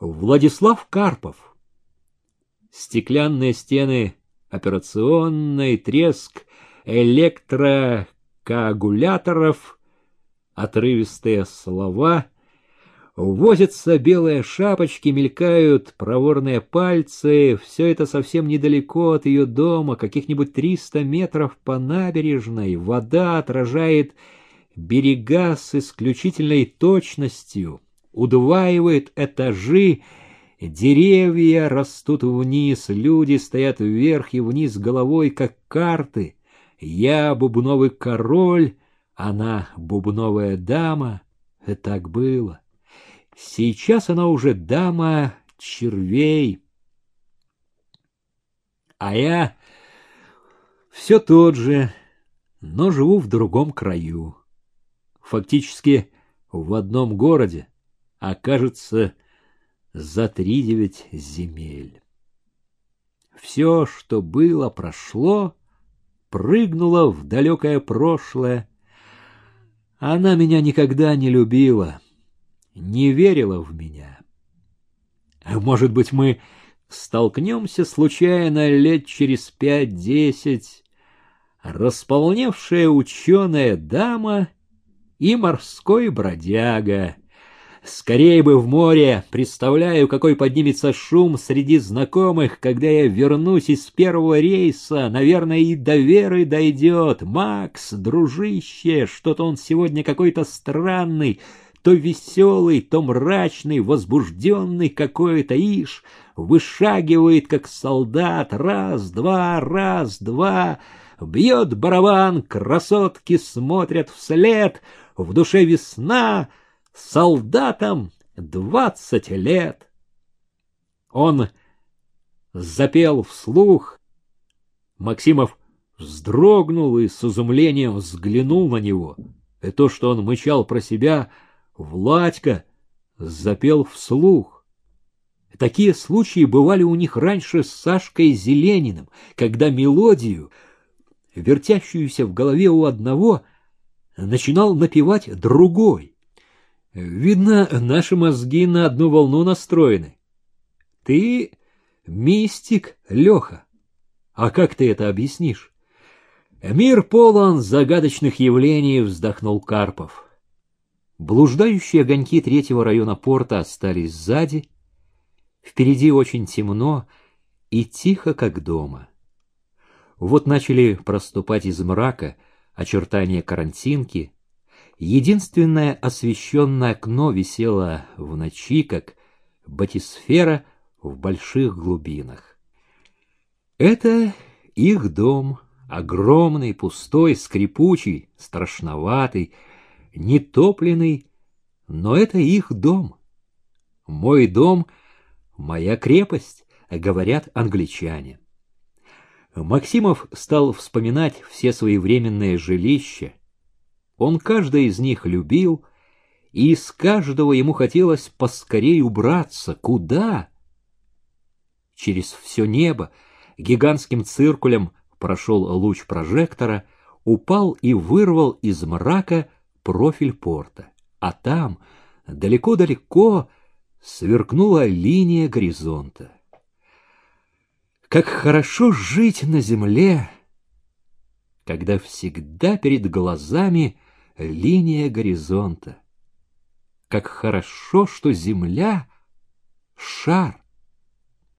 Владислав Карпов. Стеклянные стены операционной, треск электрокоагуляторов, отрывистые слова — Возятся белые шапочки, мелькают проворные пальцы. Все это совсем недалеко от ее дома, каких-нибудь триста метров по набережной. Вода отражает берега с исключительной точностью, удваивает этажи, деревья растут вниз, люди стоят вверх и вниз головой, как карты. Я бубновый король, она бубновая дама. И так было. Сейчас она уже дама червей. А я все тот же, но живу в другом краю. Фактически в одном городе, а кажется, за три девять земель. Все, что было, прошло, прыгнуло в далекое прошлое. Она меня никогда не любила не верила в меня. Может быть, мы столкнемся случайно лет через пять-десять, располневшая ученая дама и морской бродяга. Скорее бы в море, представляю, какой поднимется шум среди знакомых, когда я вернусь из первого рейса, наверное, и до Веры дойдет. Макс, дружище, что-то он сегодня какой-то странный, то веселый, то мрачный, возбужденный какой-то. Иш, вышагивает, как солдат, раз-два, раз-два, бьет барабан, красотки смотрят вслед, в душе весна, солдатам двадцать лет. Он запел вслух. Максимов вздрогнул и с изумлением взглянул на него. И то, что он мычал про себя — Владька запел вслух. Такие случаи бывали у них раньше с Сашкой Зелениным, когда мелодию, вертящуюся в голове у одного, начинал напевать другой. Видно, наши мозги на одну волну настроены. Ты мистик, Леха. А как ты это объяснишь? Мир полон загадочных явлений, вздохнул Карпов. Блуждающие огоньки третьего района порта остались сзади. Впереди очень темно и тихо, как дома. Вот начали проступать из мрака очертания карантинки. Единственное освещенное окно висело в ночи, как батисфера в больших глубинах. Это их дом, огромный, пустой, скрипучий, страшноватый, нетопленный, но это их дом. Мой дом — моя крепость, говорят англичане. Максимов стал вспоминать все свои временные жилища. Он каждое из них любил, и из каждого ему хотелось поскорей убраться. Куда? Через все небо гигантским циркулем прошел луч прожектора, упал и вырвал из мрака профиль порта, а там, далеко-далеко, сверкнула линия горизонта. Как хорошо жить на земле, когда всегда перед глазами линия горизонта. Как хорошо, что земля — шар.